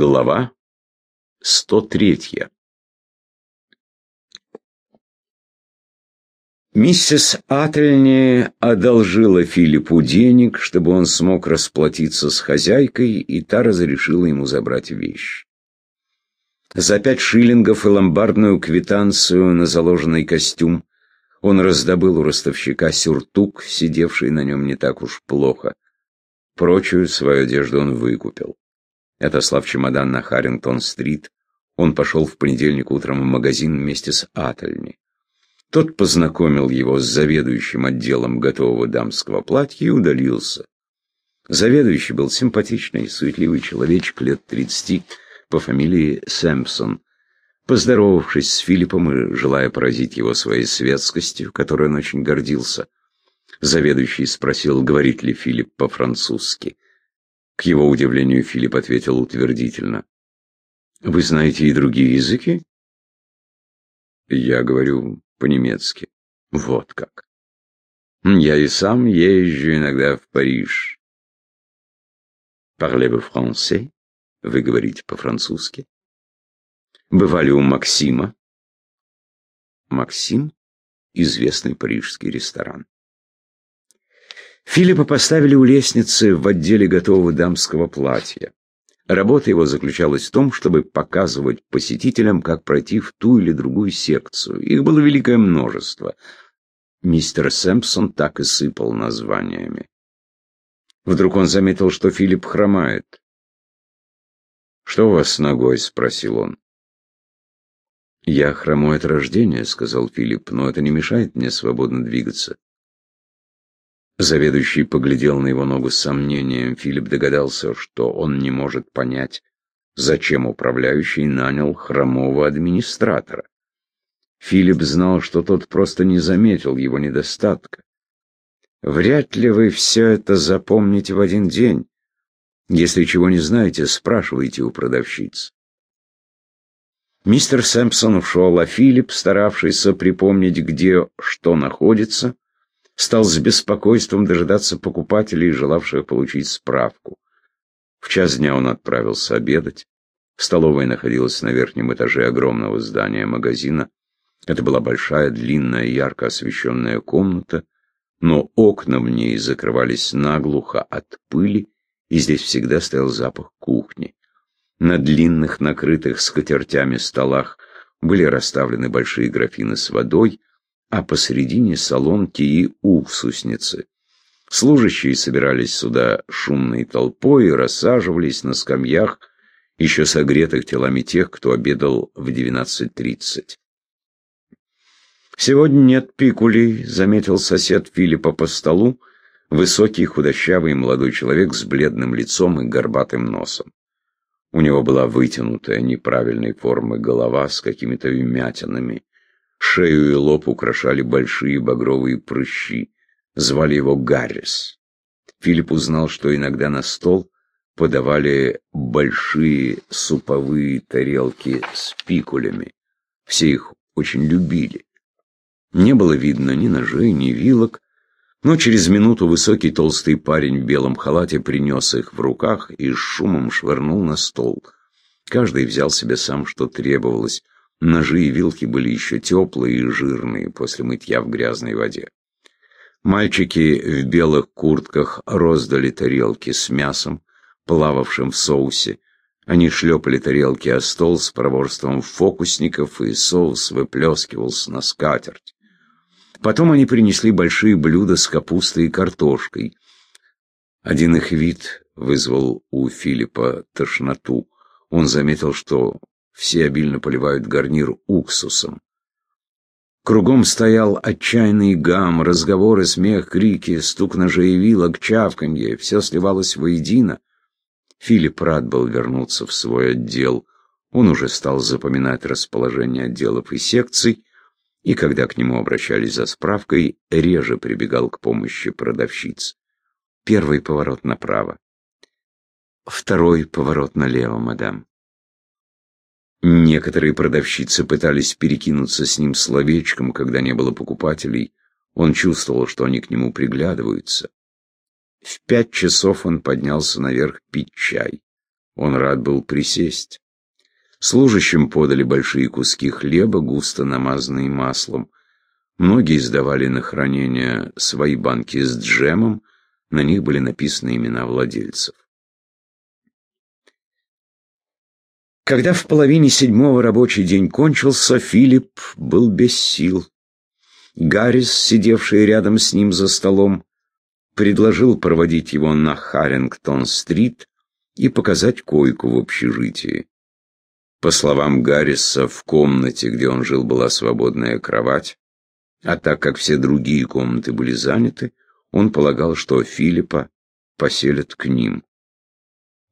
Глава 103 Миссис Ательни одолжила Филиппу денег, чтобы он смог расплатиться с хозяйкой, и та разрешила ему забрать вещи. За пять шиллингов и ломбардную квитанцию на заложенный костюм он раздобыл у ростовщика сюртук, сидевший на нем не так уж плохо. Прочую свою одежду он выкупил. Отослав чемодан на Харрингтон-стрит, он пошел в понедельник утром в магазин вместе с Ательни. Тот познакомил его с заведующим отделом готового дамского платья и удалился. Заведующий был симпатичный, суетливый человечек лет тридцати, по фамилии Сэмпсон. Поздоровавшись с Филиппом и желая поразить его своей светскостью, которой он очень гордился, заведующий спросил, говорит ли Филипп по-французски. К его удивлению Филипп ответил утвердительно. «Вы знаете и другие языки?» «Я говорю по-немецки». «Вот как». «Я и сам езжу иногда в Париж». «Parlez-vous français?» Вы говорите по-французски? Бывали у Максима? Максим – известный парижский ресторан. Филиппа поставили у лестницы в отделе готового дамского платья. Работа его заключалась в том, чтобы показывать посетителям, как пройти в ту или другую секцию. Их было великое множество. Мистер Сэмпсон так и сыпал названиями. Вдруг он заметил, что Филипп хромает. «Что у вас с ногой?» — спросил он. «Я хромой от рождения», — сказал Филипп, — «но это не мешает мне свободно двигаться». Заведующий поглядел на его ногу с сомнением. Филипп догадался, что он не может понять, зачем управляющий нанял хромого администратора. Филипп знал, что тот просто не заметил его недостатка. «Вряд ли вы все это запомните в один день», если чего не знаете, спрашивайте у продавщиц. Мистер Сэмпсон ушел, а Филипп, старавшийся припомнить, где что находится, стал с беспокойством дожидаться покупателей, желавших получить справку. В час дня он отправился обедать. Столовая находилась на верхнем этаже огромного здания магазина. Это была большая, длинная, ярко освещенная комната, но окна в ней закрывались наглухо от пыли и здесь всегда стоял запах кухни. На длинных, накрытых скатертями столах были расставлены большие графины с водой, а посередине солонки и уксусницы. Служащие собирались сюда шумной толпой и рассаживались на скамьях, еще согретых телами тех, кто обедал в 12.30. «Сегодня нет пикулей», — заметил сосед Филиппа по столу, Высокий, худощавый молодой человек с бледным лицом и горбатым носом. У него была вытянутая неправильной формы голова с какими-то вмятинами. Шею и лоб украшали большие багровые прыщи. Звали его Гаррис. Филипп узнал, что иногда на стол подавали большие суповые тарелки с пикулями. Все их очень любили. Не было видно ни ножей, ни вилок, но через минуту высокий толстый парень в белом халате принес их в руках и с шумом швырнул на стол. Каждый взял себе сам, что требовалось. Ножи и вилки были еще теплые и жирные после мытья в грязной воде. Мальчики в белых куртках роздали тарелки с мясом, плававшим в соусе. Они шлепали тарелки о стол с проворством фокусников, и соус выплескивался на скатерть. Потом они принесли большие блюда с капустой и картошкой. Один их вид вызвал у Филиппа тошноту. Он заметил, что все обильно поливают гарнир уксусом. Кругом стоял отчаянный гам, разговоры, смех, крики, стук ножей и вилок, чавканье. Все сливалось воедино. Филипп рад был вернуться в свой отдел. Он уже стал запоминать расположение отделов и секций, и когда к нему обращались за справкой, реже прибегал к помощи продавщиц. Первый поворот направо. Второй поворот налево, мадам. Некоторые продавщицы пытались перекинуться с ним словечком, когда не было покупателей. Он чувствовал, что они к нему приглядываются. В пять часов он поднялся наверх пить чай. Он рад был присесть. Служащим подали большие куски хлеба, густо намазанные маслом. Многие сдавали на хранение свои банки с джемом, на них были написаны имена владельцев. Когда в половине седьмого рабочий день кончился, Филипп был без сил. Гаррис, сидевший рядом с ним за столом, предложил проводить его на Харрингтон-стрит и показать койку в общежитии. По словам Гарриса, в комнате, где он жил, была свободная кровать, а так как все другие комнаты были заняты, он полагал, что Филиппа поселят к ним.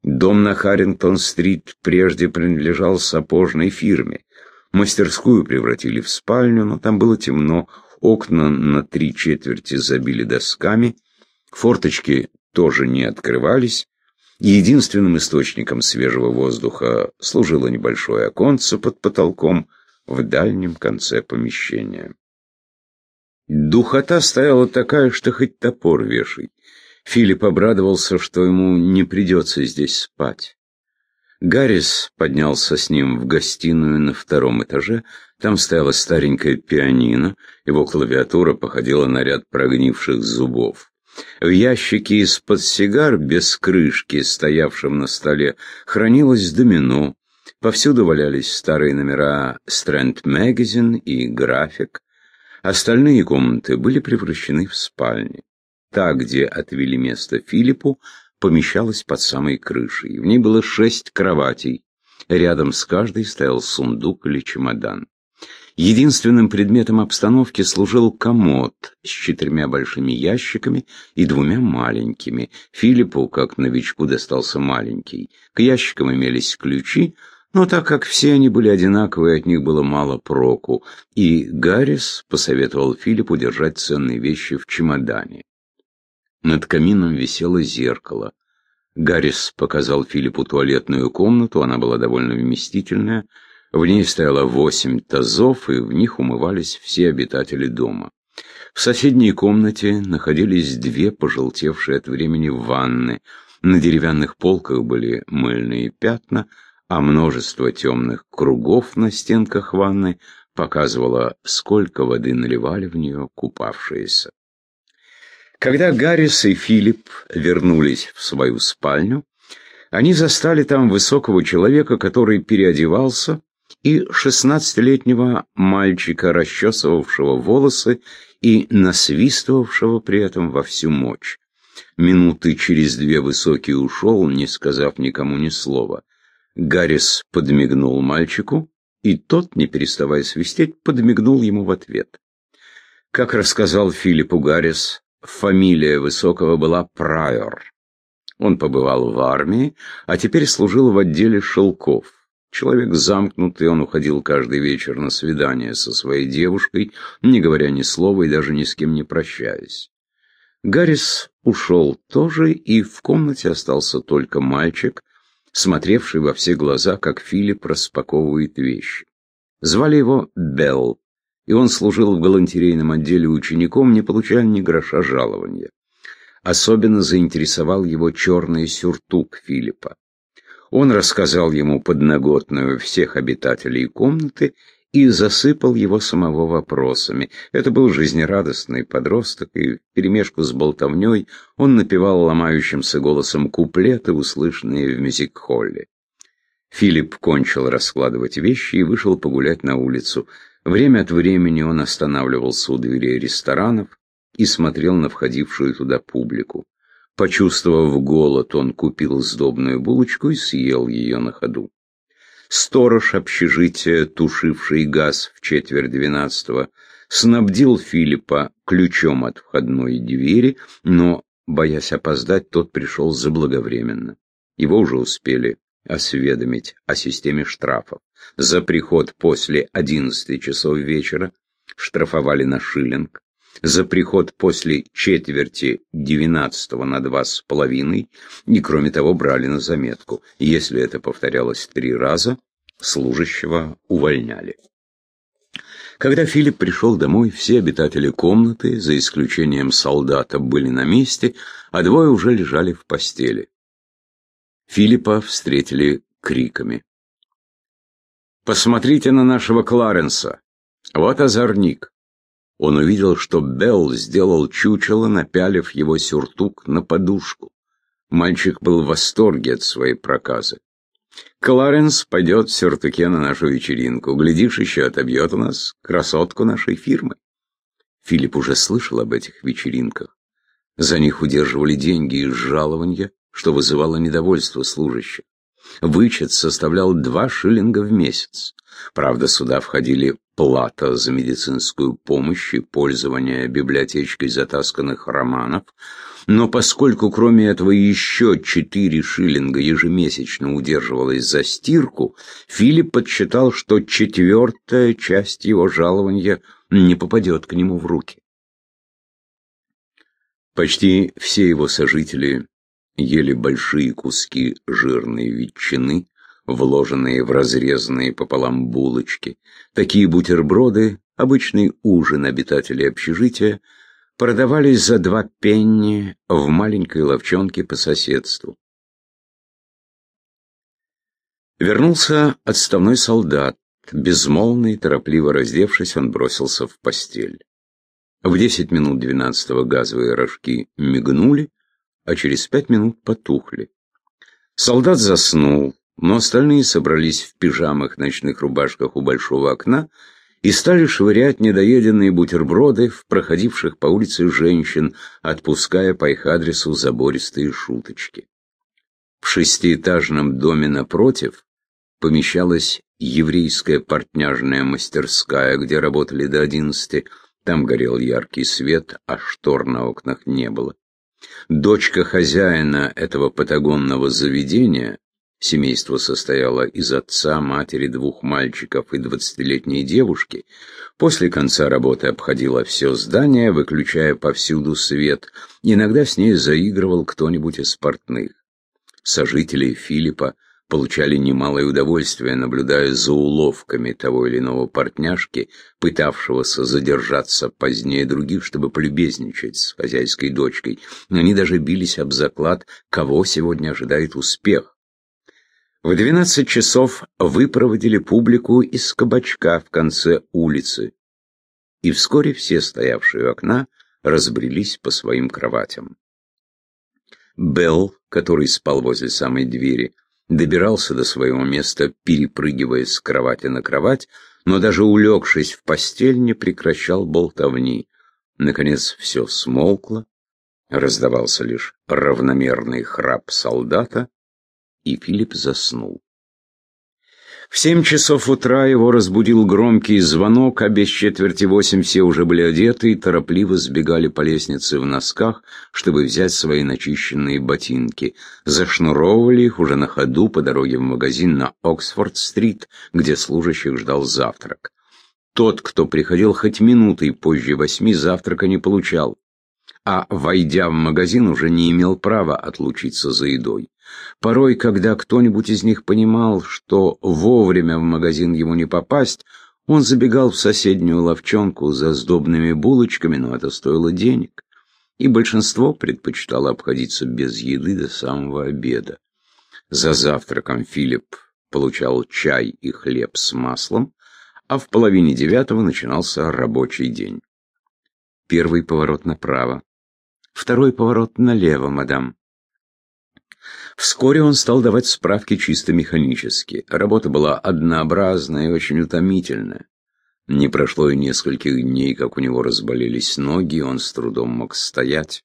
Дом на Харрингтон-стрит прежде принадлежал сапожной фирме. Мастерскую превратили в спальню, но там было темно, окна на три четверти забили досками, форточки тоже не открывались, единственным источником свежего воздуха служило небольшое оконце под потолком в дальнем конце помещения. Духота стояла такая, что хоть топор вешай. Филипп обрадовался, что ему не придется здесь спать. Гаррис поднялся с ним в гостиную на втором этаже. Там стояла старенькая пианино, его клавиатура походила на ряд прогнивших зубов. В ящике из-под сигар, без крышки, стоявшем на столе, хранилось домино. Повсюду валялись старые номера Strand Magazine и График. Остальные комнаты были превращены в спальни. Та, где отвели место Филиппу, помещалась под самой крышей. В ней было шесть кроватей. Рядом с каждой стоял сундук или чемодан. Единственным предметом обстановки служил комод с четырьмя большими ящиками и двумя маленькими. Филиппу, как новичку, достался маленький. К ящикам имелись ключи, но так как все они были одинаковые, от них было мало проку, и Гаррис посоветовал Филиппу держать ценные вещи в чемодане. Над камином висело зеркало. Гаррис показал Филиппу туалетную комнату, она была довольно вместительная. В ней стояло восемь тазов, и в них умывались все обитатели дома. В соседней комнате находились две пожелтевшие от времени ванны. На деревянных полках были мыльные пятна, а множество темных кругов на стенках ванны показывало, сколько воды наливали в нее купавшиеся. Когда Гаррис и Филипп вернулись в свою спальню, они застали там высокого человека, который переодевался, и шестнадцатилетнего мальчика, расчесывавшего волосы и насвистывавшего при этом во всю мощь. Минуты через две высокий ушел, не сказав никому ни слова. Гаррис подмигнул мальчику, и тот, не переставая свистеть, подмигнул ему в ответ. Как рассказал Филиппу Гаррис, Фамилия Высокого была Прайор. Он побывал в армии, а теперь служил в отделе шелков. Человек замкнутый, он уходил каждый вечер на свидание со своей девушкой, не говоря ни слова и даже ни с кем не прощаясь. Гаррис ушел тоже, и в комнате остался только мальчик, смотревший во все глаза, как Филипп распаковывает вещи. Звали его Белл и он служил в галантерейном отделе учеником, не получая ни гроша жалования. Особенно заинтересовал его черный сюртук Филиппа. Он рассказал ему подноготную всех обитателей комнаты и засыпал его самого вопросами. Это был жизнерадостный подросток, и перемешку с болтовней он напевал ломающимся голосом куплеты, услышанные в мюзик-холле. Филипп кончил раскладывать вещи и вышел погулять на улицу. Время от времени он останавливался у дверей ресторанов и смотрел на входившую туда публику. Почувствовав голод, он купил сдобную булочку и съел ее на ходу. Сторож общежития, тушивший газ в четверть двенадцатого, снабдил Филиппа ключом от входной двери, но, боясь опоздать, тот пришел заблаговременно. Его уже успели осведомить о системе штрафов. За приход после 11 часов вечера штрафовали на шиллинг. За приход после четверти 12 на два с половиной и, кроме того, брали на заметку. Если это повторялось три раза, служащего увольняли. Когда Филипп пришел домой, все обитатели комнаты, за исключением солдата, были на месте, а двое уже лежали в постели. Филиппа встретили криками. «Посмотрите на нашего Кларенса! Вот озорник!» Он увидел, что Белл сделал чучело, напялив его сюртук на подушку. Мальчик был в восторге от своей проказы. Кларенс пойдет в сюртуке на нашу вечеринку. Глядишь, еще отобьет у нас красотку нашей фирмы. Филипп уже слышал об этих вечеринках. За них удерживали деньги из жалования, что вызывало недовольство служащих. Вычет составлял два шиллинга в месяц. Правда, сюда входили плата за медицинскую помощь и пользование библиотечкой затасканных романов, но поскольку кроме этого еще четыре шиллинга ежемесячно удерживалось за стирку, Филипп подсчитал, что четвертая часть его жалования не попадет к нему в руки. Почти все его сожители ели большие куски жирной ветчины, вложенные в разрезанные пополам булочки. Такие бутерброды, обычный ужин обитателей общежития, продавались за два пенни в маленькой ловчонке по соседству. Вернулся отставной солдат. Безмолвный, торопливо раздевшись, он бросился в постель. В десять минут двенадцатого газовые рожки мигнули, а через пять минут потухли. Солдат заснул, но остальные собрались в пижамах, ночных рубашках у большого окна и стали швырять недоеденные бутерброды в проходивших по улице женщин, отпуская по их адресу забористые шуточки. В шестиэтажном доме напротив помещалась еврейская портняжная мастерская, где работали до одиннадцати. Там горел яркий свет, а штор на окнах не было. Дочка хозяина этого патагонного заведения, семейство состояло из отца, матери, двух мальчиков и двадцатилетней девушки, после конца работы обходила все здание, выключая повсюду свет, иногда с ней заигрывал кто-нибудь из портных. Сожители Филиппа получали немалое удовольствие, наблюдая за уловками того или иного портняшки, пытавшегося задержаться позднее других, чтобы полюбезничать с хозяйской дочкой. Они даже бились об заклад, кого сегодня ожидает успех. В двенадцать часов выпроводили публику из кабачка в конце улицы, и вскоре все стоявшие у окна разбрелись по своим кроватям. Белл, который спал возле самой двери, добирался до своего места, перепрыгивая с кровати на кровать, но даже улегшись в постель не прекращал болтовни. Наконец все смолкло, раздавался лишь равномерный храп солдата, и Филипп заснул. В семь часов утра его разбудил громкий звонок, а без четверти восемь все уже были одеты и торопливо сбегали по лестнице в носках, чтобы взять свои начищенные ботинки. Зашнуровывали их уже на ходу по дороге в магазин на Оксфорд-стрит, где служащих ждал завтрак. Тот, кто приходил хоть минутой позже восьми, завтрака не получал а, войдя в магазин, уже не имел права отлучиться за едой. Порой, когда кто-нибудь из них понимал, что вовремя в магазин ему не попасть, он забегал в соседнюю ловчонку за сдобными булочками, но это стоило денег. И большинство предпочитало обходиться без еды до самого обеда. За завтраком Филипп получал чай и хлеб с маслом, а в половине девятого начинался рабочий день. Первый поворот направо, Второй поворот налево, мадам. Вскоре он стал давать справки чисто механически. Работа была однообразная и очень утомительная. Не прошло и нескольких дней, как у него разболелись ноги, он с трудом мог стоять.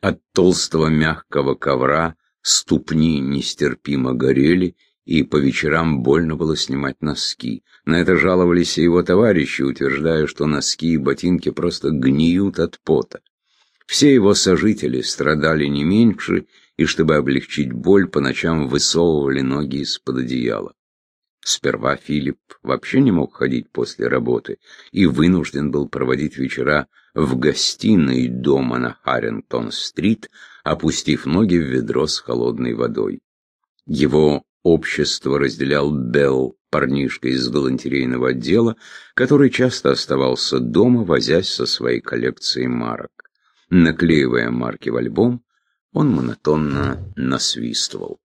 От толстого мягкого ковра ступни нестерпимо горели, и по вечерам больно было снимать носки. На это жаловались и его товарищи, утверждая, что носки и ботинки просто гниют от пота. Все его сожители страдали не меньше, и чтобы облегчить боль, по ночам высовывали ноги из-под одеяла. Сперва Филипп вообще не мог ходить после работы и вынужден был проводить вечера в гостиной дома на Харрингтон-стрит, опустив ноги в ведро с холодной водой. Его общество разделял Белл, парнишка из галантерейного отдела, который часто оставался дома, возясь со своей коллекцией марок. Наклеивая марки в альбом, он монотонно насвистывал.